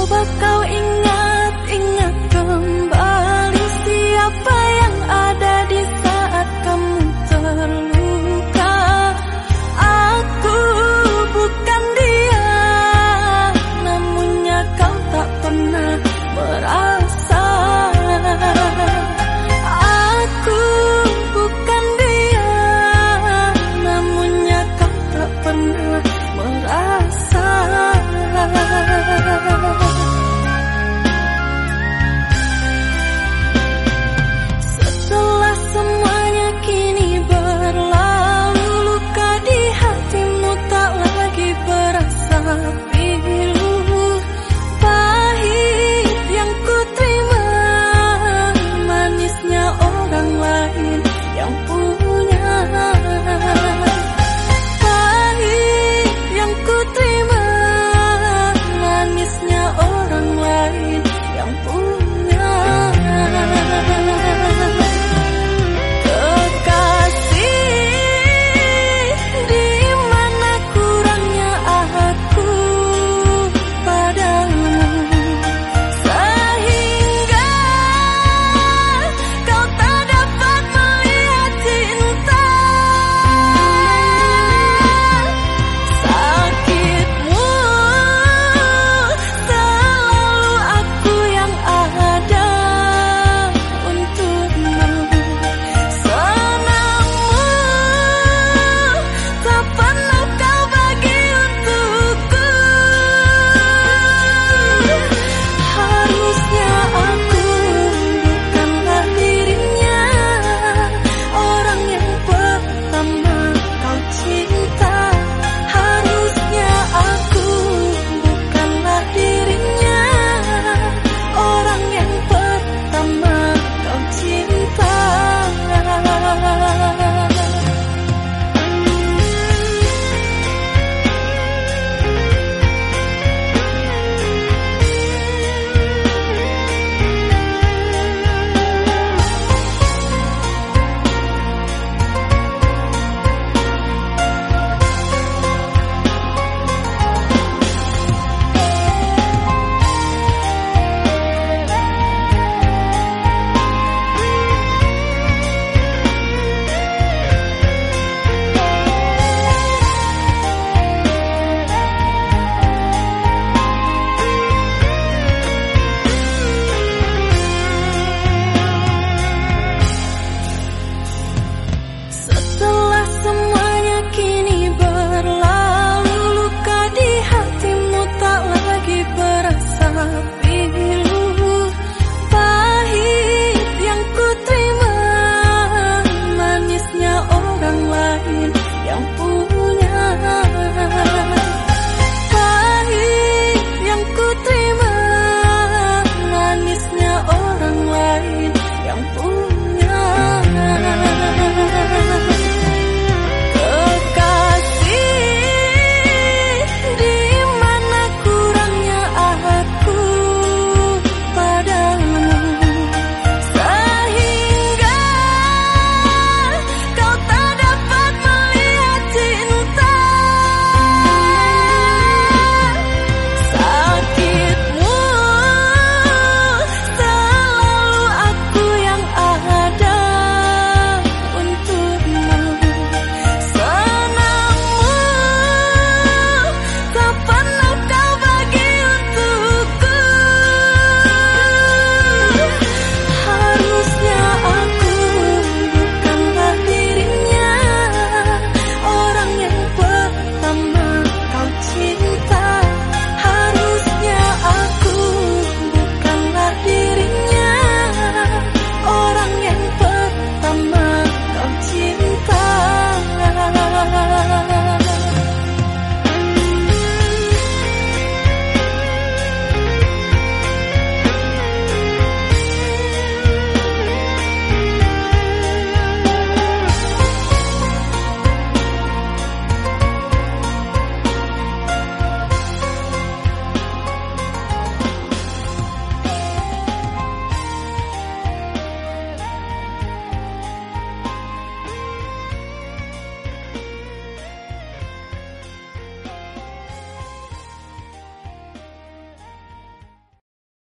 Oh bakal ingat ingat kembali